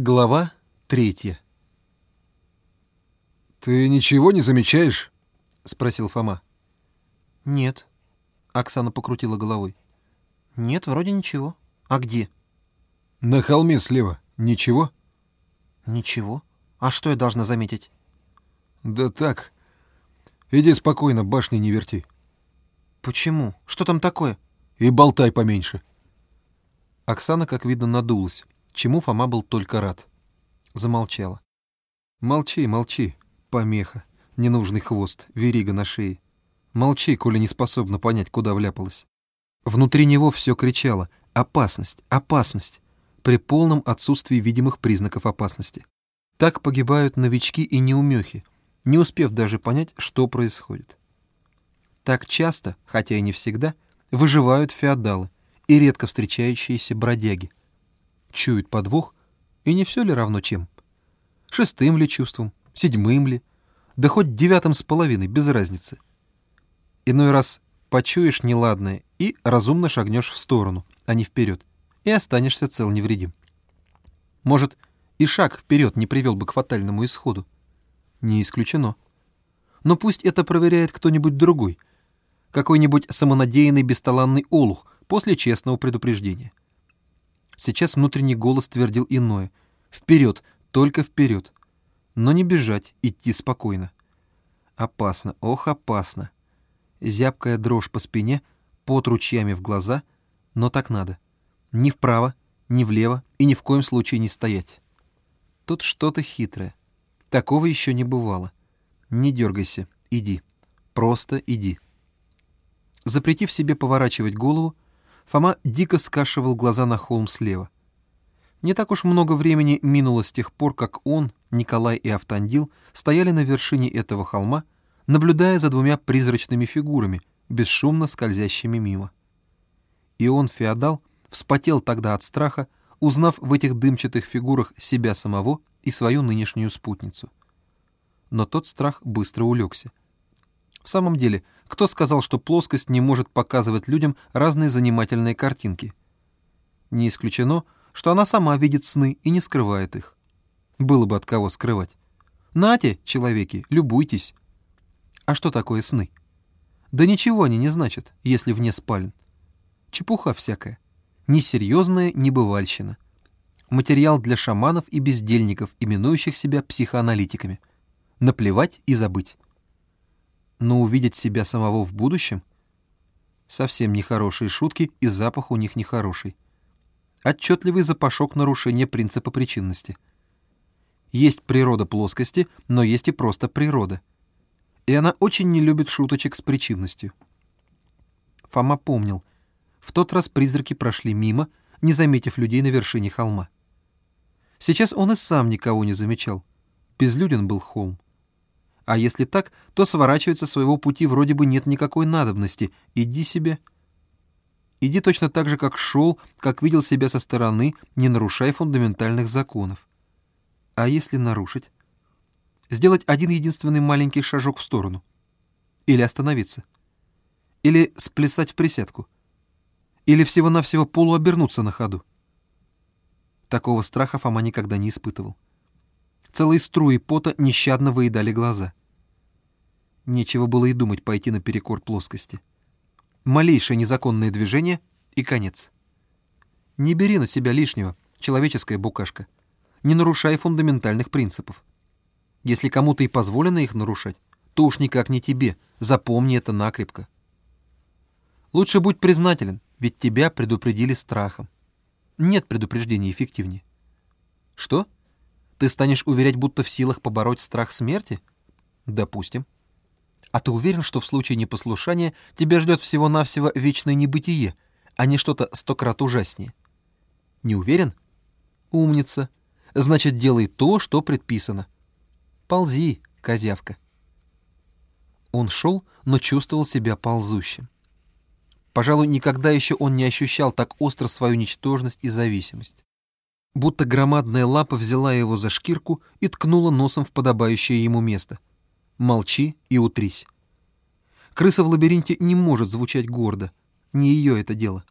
Глава третья. «Ты ничего не замечаешь?» — спросил Фома. «Нет». Оксана покрутила головой. «Нет, вроде ничего. А где?» «На холме слева. Ничего?» «Ничего. А что я должна заметить?» «Да так. Иди спокойно, башни не верти». «Почему? Что там такое?» «И болтай поменьше». Оксана, как видно, надулась, чему Фома был только рад. Замолчала. «Молчи, молчи, помеха, ненужный хвост, верига на шее. Молчи, коли не способна понять, куда вляпалась». Внутри него все кричало «Опасность! Опасность!» при полном отсутствии видимых признаков опасности. Так погибают новички и неумехи, не успев даже понять, что происходит. Так часто, хотя и не всегда, выживают феодалы и редко встречающиеся бродяги. Чуют подвох, и не все ли равно чем? Шестым ли чувством, седьмым ли, да хоть девятым с половиной, без разницы. Иной раз почуешь неладное и разумно шагнешь в сторону, а не вперед, и останешься цел невредим. Может, и шаг вперед не привел бы к фатальному исходу. Не исключено. Но пусть это проверяет кто-нибудь другой, какой-нибудь самонадеянный бесталанный олух после честного предупреждения. Сейчас внутренний голос твердил иное. Вперед, только вперед. Но не бежать, идти спокойно. Опасно, ох, опасно. Зябкая дрожь по спине, под ручьями в глаза, но так надо. Ни вправо, ни влево и ни в коем случае не стоять. Тут что-то хитрое. Такого еще не бывало. Не дергайся, иди. Просто иди. Запретив себе поворачивать голову, Фома дико скашивал глаза на холм слева. Не так уж много времени минуло с тех пор, как он, Николай и Автандил стояли на вершине этого холма, наблюдая за двумя призрачными фигурами, бесшумно скользящими мимо. И он, феодал, вспотел тогда от страха, узнав в этих дымчатых фигурах себя самого и свою нынешнюю спутницу. Но тот страх быстро улегся. В самом деле, кто сказал, что плоскость не может показывать людям разные занимательные картинки? Не исключено, что она сама видит сны и не скрывает их. Было бы от кого скрывать. Нате, человеки, любуйтесь. А что такое сны? Да ничего они не значат, если вне спален. Чепуха всякая. Ни серьезная небывальщина. Материал для шаманов и бездельников, именующих себя психоаналитиками. Наплевать и забыть но увидеть себя самого в будущем? Совсем нехорошие шутки, и запах у них нехороший. Отчетливый запашок нарушения принципа причинности. Есть природа плоскости, но есть и просто природа. И она очень не любит шуточек с причинностью. Фома помнил. В тот раз призраки прошли мимо, не заметив людей на вершине холма. Сейчас он и сам никого не замечал. Безлюден был холм. А если так, то сворачивать со своего пути вроде бы нет никакой надобности. Иди себе. Иди точно так же, как шел, как видел себя со стороны, не нарушая фундаментальных законов. А если нарушить? Сделать один единственный маленький шажок в сторону. Или остановиться. Или сплясать в присядку. Или всего-навсего полуобернуться на ходу. Такого страха Фома никогда не испытывал. Целые струи пота нещадно выедали глаза. Нечего было и думать пойти наперекор плоскости. Малейшее незаконное движение — и конец. Не бери на себя лишнего, человеческая букашка. Не нарушай фундаментальных принципов. Если кому-то и позволено их нарушать, то уж никак не тебе. Запомни это накрепко. Лучше будь признателен, ведь тебя предупредили страхом. Нет предупреждения эффективнее. Что? Ты станешь уверять, будто в силах побороть страх смерти? Допустим. А ты уверен, что в случае непослушания тебя ждет всего-навсего вечное небытие, а не что-то сто крат ужаснее? Не уверен? Умница. Значит, делай то, что предписано. Ползи, козявка. Он шел, но чувствовал себя ползущим. Пожалуй, никогда еще он не ощущал так остро свою ничтожность и зависимость. Будто громадная лапа взяла его за шкирку и ткнула носом в подобающее ему место — Молчи и утрись. Крыса в лабиринте не может звучать гордо. Не ее это дело.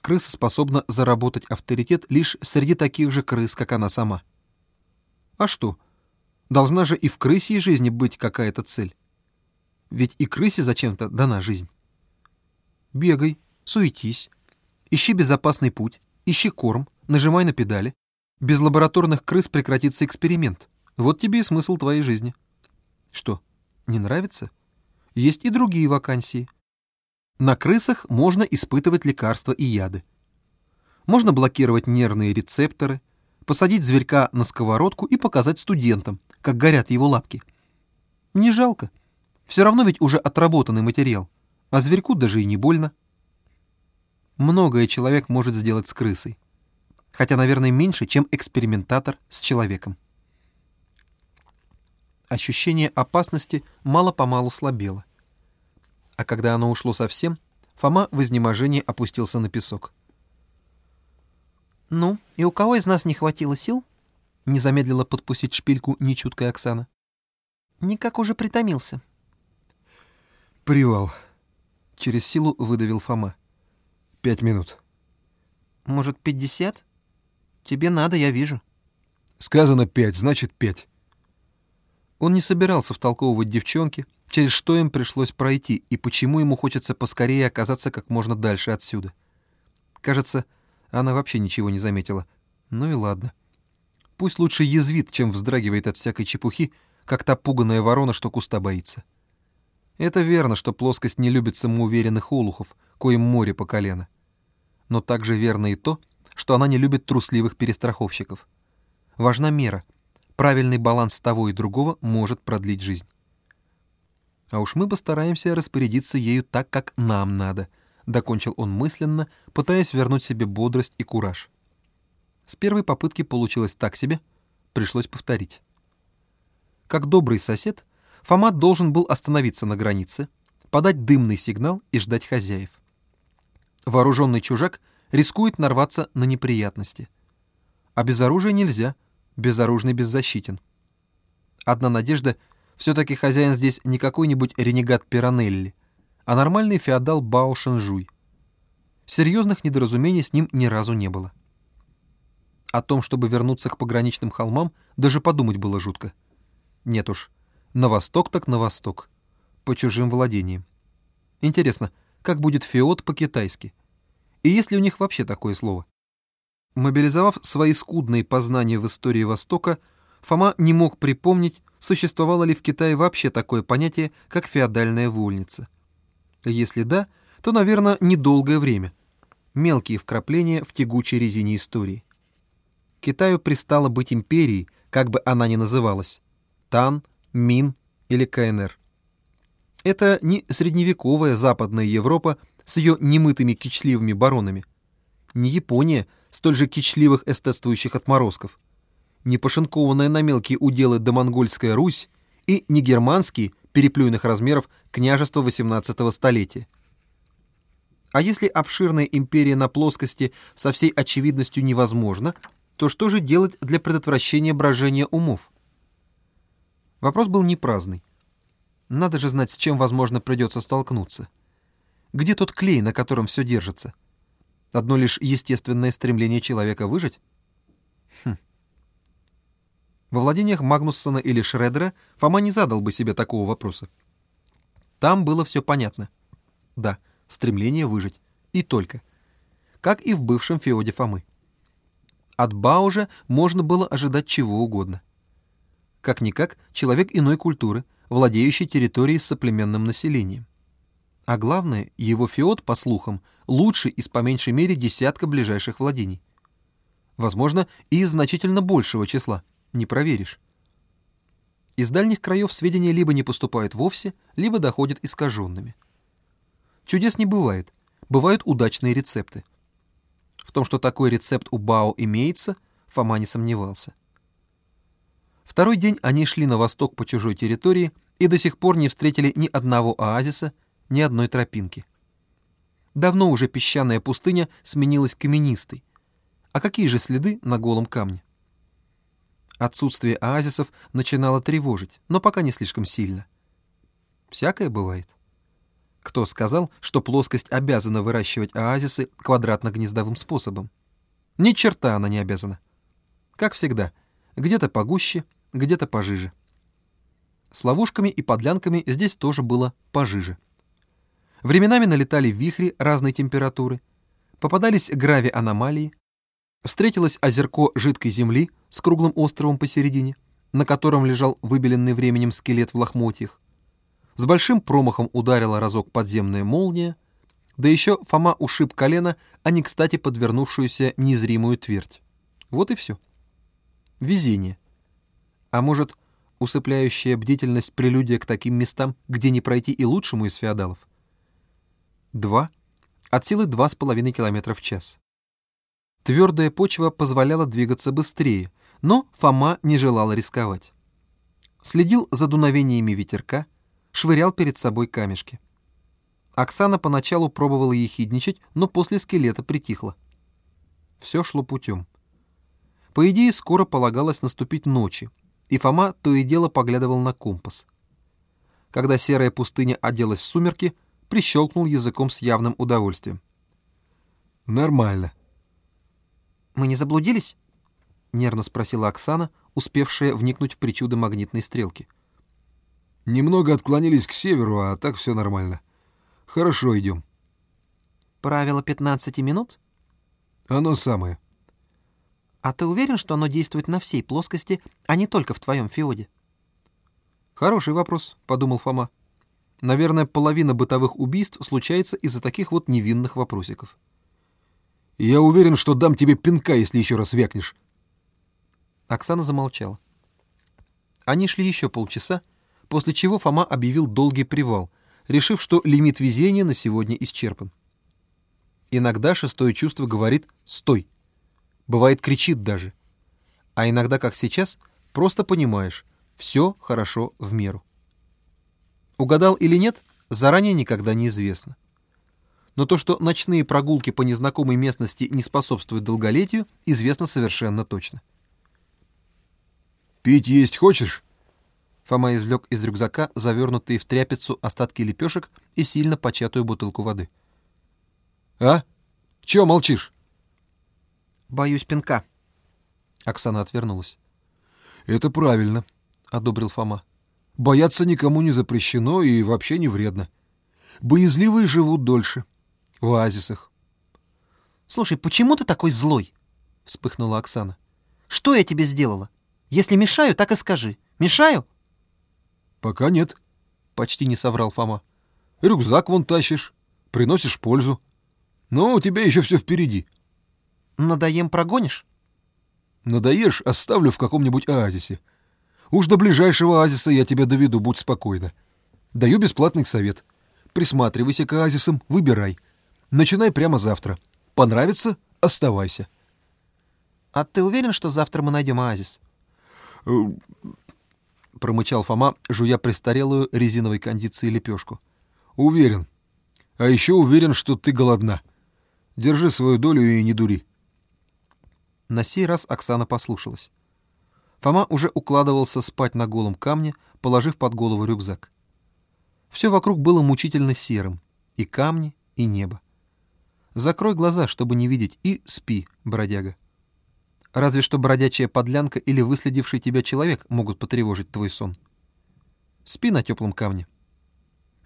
Крыса способна заработать авторитет лишь среди таких же крыс, как она сама. А что? Должна же и в крысьей жизни быть какая-то цель. Ведь и крысе зачем-то дана жизнь. Бегай, суетись, ищи безопасный путь, ищи корм, нажимай на педали. Без лабораторных крыс прекратится эксперимент. Вот тебе и смысл твоей жизни. Что, не нравится? Есть и другие вакансии. На крысах можно испытывать лекарства и яды. Можно блокировать нервные рецепторы, посадить зверька на сковородку и показать студентам, как горят его лапки. Не жалко. Все равно ведь уже отработанный материал, а зверьку даже и не больно. Многое человек может сделать с крысой. Хотя, наверное, меньше, чем экспериментатор с человеком. Ощущение опасности мало-помалу слабело. А когда оно ушло совсем, Фома в изнеможении опустился на песок. «Ну, и у кого из нас не хватило сил?» — не замедлила подпустить шпильку нечуткая Оксана. «Никак уже притомился». «Привал», — через силу выдавил Фома. «Пять минут». «Может, пятьдесят? Тебе надо, я вижу». «Сказано пять, значит пять». Он не собирался втолковывать девчонке, через что им пришлось пройти и почему ему хочется поскорее оказаться как можно дальше отсюда. Кажется, она вообще ничего не заметила. Ну и ладно. Пусть лучше язвит, чем вздрагивает от всякой чепухи, как та пуганая ворона, что куста боится. Это верно, что плоскость не любит самоуверенных олухов, коим море по колено. Но также верно и то, что она не любит трусливых перестраховщиков. Важна мера — Правильный баланс того и другого может продлить жизнь. А уж мы постараемся распорядиться ею так, как нам надо, докончил он мысленно, пытаясь вернуть себе бодрость и кураж. С первой попытки получилось так себе, пришлось повторить. Как добрый сосед, Фома должен был остановиться на границе, подать дымный сигнал и ждать хозяев. Вооруженный чужак рискует нарваться на неприятности. А без оружия нельзя — безоружный беззащитен. Одна надежда — все-таки хозяин здесь не какой-нибудь ренегат Пиранелли, а нормальный феодал Бао Шэнжуй. Серьезных недоразумений с ним ни разу не было. О том, чтобы вернуться к пограничным холмам, даже подумать было жутко. Нет уж, на восток так на восток, по чужим владениям. Интересно, как будет феод по-китайски? И есть ли у них вообще такое слово? Мобилизовав свои скудные познания в истории Востока, Фома не мог припомнить, существовало ли в Китае вообще такое понятие, как феодальная вольница. Если да, то, наверное, недолгое время. Мелкие вкрапления в тягучей резине истории. Китаю пристало быть империей, как бы она ни называлась. Тан, Мин или КНР. Это не средневековая Западная Европа с ее немытыми кичливыми баронами. Не Япония столь же кичливых эстетствующих отморозков, не пошинкованная на мелкие уделы домонгольская Русь и не германские, переплюйных размеров, княжества XVIII столетия. А если обширная империя на плоскости со всей очевидностью невозможна, то что же делать для предотвращения брожения умов? Вопрос был не праздный. Надо же знать, с чем, возможно, придется столкнуться. Где тот клей, на котором все держится? Одно лишь естественное стремление человека выжить? Хм. Во владениях Магнуссона или Шредера Фома не задал бы себе такого вопроса. Там было все понятно. Да, стремление выжить. И только. Как и в бывшем феоде Фомы. От Баужа можно было ожидать чего угодно. Как-никак, человек иной культуры, владеющий территорией с соплеменным населением. А главное, его феод, по слухам, лучший из по меньшей мере десятка ближайших владений. Возможно, и из значительно большего числа, не проверишь. Из дальних краев сведения либо не поступают вовсе, либо доходят искаженными. Чудес не бывает, бывают удачные рецепты. В том, что такой рецепт у Бао имеется, Фома не сомневался. Второй день они шли на восток по чужой территории и до сих пор не встретили ни одного оазиса, ни одной тропинки. Давно уже песчаная пустыня сменилась каменистой. А какие же следы на голом камне? Отсутствие оазисов начинало тревожить, но пока не слишком сильно. Всякое бывает. Кто сказал, что плоскость обязана выращивать оазисы квадратно-гнездовым способом? Ни черта она не обязана. Как всегда, где-то погуще, где-то пожиже. С ловушками и подлянками здесь тоже было пожиже. Временами налетали вихри разной температуры, попадались грави-аномалии, встретилось озерко жидкой земли с круглым островом посередине, на котором лежал выбеленный временем скелет в лохмотьях. С большим промахом ударила разок подземная молния, да еще Фома ушиб колено, а не кстати подвернувшуюся незримую твердь. Вот и все. Везение. А может, усыпляющая бдительность прелюдия к таким местам, где не пройти и лучшему из феодалов? Два. От силы два с половиной километра в час. Твердая почва позволяла двигаться быстрее, но Фома не желал рисковать. Следил за дуновениями ветерка, швырял перед собой камешки. Оксана поначалу пробовала ехидничать, но после скелета притихла. Все шло путем. По идее, скоро полагалось наступить ночи, и Фома то и дело поглядывал на компас. Когда серая пустыня оделась в сумерки, прищелкнул языком с явным удовольствием. «Нормально». «Мы не заблудились?» — нервно спросила Оксана, успевшая вникнуть в причуды магнитной стрелки. «Немного отклонились к северу, а так все нормально. Хорошо идем». «Правило 15 минут?» «Оно самое». «А ты уверен, что оно действует на всей плоскости, а не только в твоем феоде?» «Хороший вопрос», — подумал Фома. Наверное, половина бытовых убийств случается из-за таких вот невинных вопросиков. «Я уверен, что дам тебе пинка, если еще раз вякнешь». Оксана замолчала. Они шли еще полчаса, после чего Фома объявил долгий привал, решив, что лимит везения на сегодня исчерпан. Иногда шестое чувство говорит «стой». Бывает, кричит даже. А иногда, как сейчас, просто понимаешь, все хорошо в меру. Угадал или нет, заранее никогда не известно. Но то, что ночные прогулки по незнакомой местности не способствуют долголетию, известно совершенно точно. «Пить есть хочешь?» Фома извлек из рюкзака завернутые в тряпицу остатки лепешек и сильно початую бутылку воды. «А? Чего молчишь?» «Боюсь пинка». Оксана отвернулась. «Это правильно», — одобрил Фома. Бояться никому не запрещено и вообще не вредно. Боязливые живут дольше. В оазисах. «Слушай, почему ты такой злой?» — вспыхнула Оксана. «Что я тебе сделала? Если мешаю, так и скажи. Мешаю?» «Пока нет», — почти не соврал Фома. «Рюкзак вон тащишь, приносишь пользу. Но у тебя еще все впереди». «Надоем прогонишь?» «Надоешь, оставлю в каком-нибудь оазисе. Уж до ближайшего оазиса я тебя доведу, будь спокойна. Даю бесплатный совет. Присматривайся к оазисам, выбирай. Начинай прямо завтра. Понравится — оставайся. А ты уверен, что завтра мы найдем оазис? Э, промычал Фома, жуя престарелую резиновой кондиции лепешку. Уверен. А еще уверен, что ты голодна. Держи свою долю и не дури. На сей раз Оксана послушалась. Фома уже укладывался спать на голом камне, положив под голову рюкзак. Все вокруг было мучительно серым. И камни, и небо. Закрой глаза, чтобы не видеть, и спи, бродяга. Разве что бродячая подлянка или выследивший тебя человек могут потревожить твой сон. Спи на теплом камне.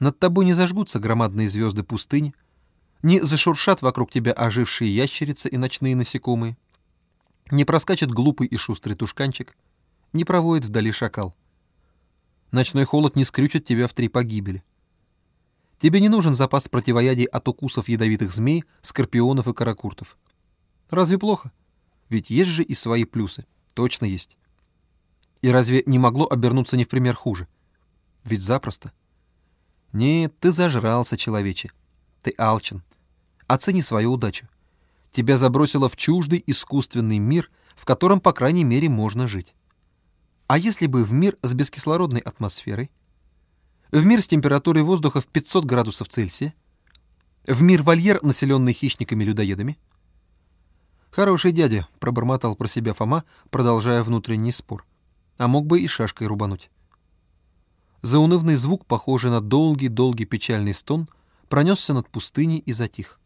Над тобой не зажгутся громадные звезды пустыни, не зашуршат вокруг тебя ожившие ящерицы и ночные насекомые, не проскачет глупый и шустрый тушканчик, не проводит вдали шакал. Ночной холод не скрючит тебя в три погибели. Тебе не нужен запас противоядий от укусов ядовитых змей, скорпионов и каракуртов. Разве плохо? Ведь есть же и свои плюсы. Точно есть. И разве не могло обернуться не в пример хуже? Ведь запросто. Нет, ты зажрался, человече. Ты алчен. Оцени свою удачу. Тебя забросило в чуждый искусственный мир, в котором, по крайней мере, можно жить. А если бы в мир с бескислородной атмосферой? В мир с температурой воздуха в 500 градусов Цельсия? В мир-вольер, населенный хищниками-людоедами? Хороший дядя, пробормотал про себя Фома, продолжая внутренний спор. А мог бы и шашкой рубануть. Заунывный звук, похожий на долгий-долгий печальный стон, пронесся над пустыней и затих.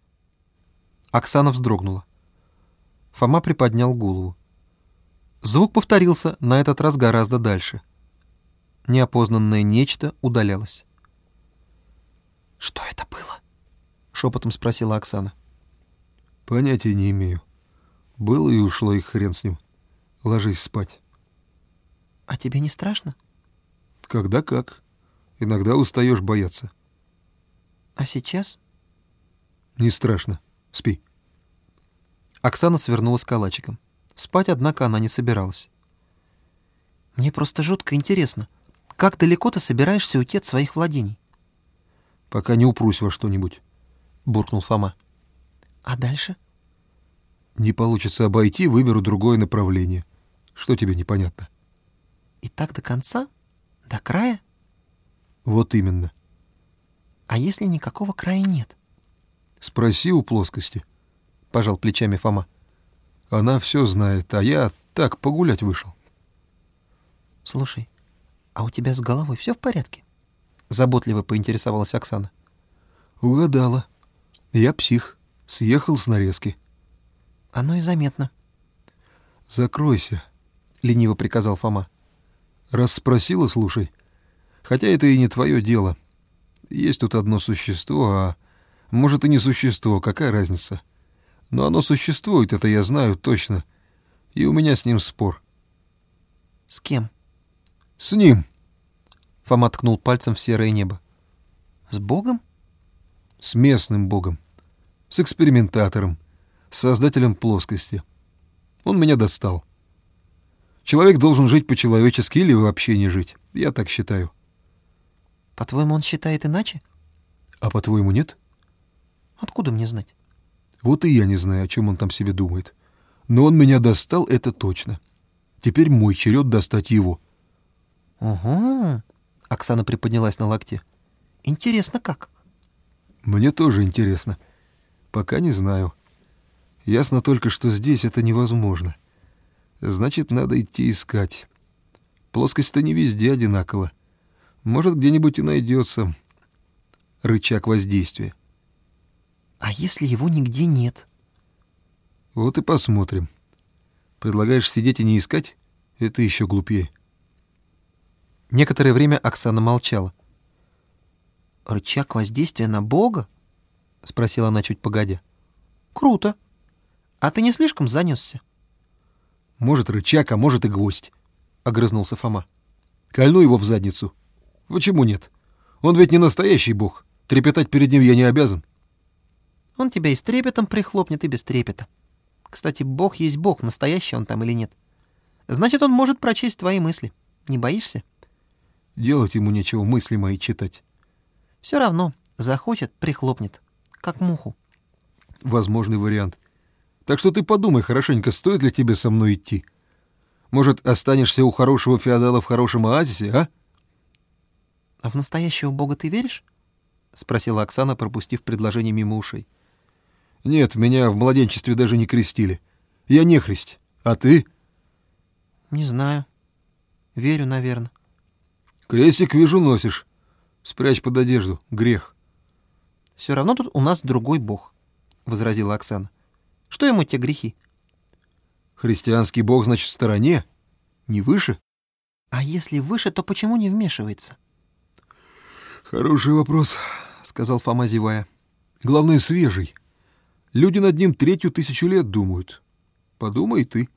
Оксана вздрогнула. Фома приподнял голову. Звук повторился, на этот раз гораздо дальше. Неопознанное нечто удалялось. «Что это было?» — шепотом спросила Оксана. «Понятия не имею. Было и ушло, и хрен с ним. Ложись спать». «А тебе не страшно?» «Когда как. Иногда устаешь бояться». «А сейчас?» «Не страшно. Спи». Оксана свернулась калачиком. Спать, однако, она не собиралась. «Мне просто жутко интересно, как далеко ты собираешься уйти от своих владений?» «Пока не упрусь во что-нибудь», — буркнул Фома. «А дальше?» «Не получится обойти, выберу другое направление. Что тебе непонятно?» «И так до конца? До края?» «Вот именно». «А если никакого края нет?» «Спроси у плоскости», — пожал плечами Фома. «Она все знает, а я так погулять вышел». «Слушай, а у тебя с головой все в порядке?» Заботливо поинтересовалась Оксана. «Угадала. Я псих. Съехал с нарезки». «Оно и заметно». «Закройся», — лениво приказал Фома. «Раз спросила, слушай. Хотя это и не твое дело. Есть тут одно существо, а может и не существо, какая разница? Но оно существует, это я знаю точно. И у меня с ним спор». «С кем?» «С ним!» Фома ткнул пальцем в серое небо. «С Богом?» «С местным Богом. С экспериментатором. С создателем плоскости. Он меня достал. Человек должен жить по-человечески или вообще не жить. Я так считаю». «По-твоему, он считает иначе?» «А по-твоему, нет?» «Откуда мне знать?» «Вот и я не знаю, о чем он там себе думает. Но он меня достал, это точно. Теперь мой черед достать его». «Угу», — Оксана приподнялась на локте. «Интересно как?» «Мне тоже интересно. Пока не знаю. Ясно только, что здесь это невозможно. Значит, надо идти искать. Плоскость-то не везде одинакова. Может, где-нибудь и найдется рычаг воздействия. «А если его нигде нет?» Вот и посмотрим. Предлагаешь сидеть и не искать? Это еще глупее. Некоторое время Оксана молчала. «Рычаг воздействия на Бога?» — спросила она чуть погодя. «Круто. А ты не слишком занесся?» «Может, рычаг, а может и гвоздь», — огрызнулся Фома. «Кольну его в задницу. Почему нет? Он ведь не настоящий бог. Трепетать перед ним я не обязан». «Он тебя и с трепетом прихлопнет, и без трепета. Кстати, бог есть бог, настоящий он там или нет. Значит, он может прочесть твои мысли. Не боишься?» Делать ему нечего мысли мои читать. Все равно, захочет, прихлопнет, как муху. Возможный вариант. Так что ты подумай хорошенько, стоит ли тебе со мной идти. Может, останешься у хорошего феодала в хорошем оазисе, а? А в настоящего бога ты веришь? Спросила Оксана, пропустив предложение мимо ушей. Нет, меня в младенчестве даже не крестили. Я не христ. А ты? Не знаю. Верю, наверное. Крестик, вижу, носишь. Спрячь под одежду. Грех. Все равно тут у нас другой бог, — возразила Оксана. Что ему те грехи? Христианский бог, значит, в стороне? Не выше? А если выше, то почему не вмешивается? Хороший вопрос, — сказал Фома, зевая. Главное, свежий. Люди над ним третью тысячу лет думают. Подумай ты.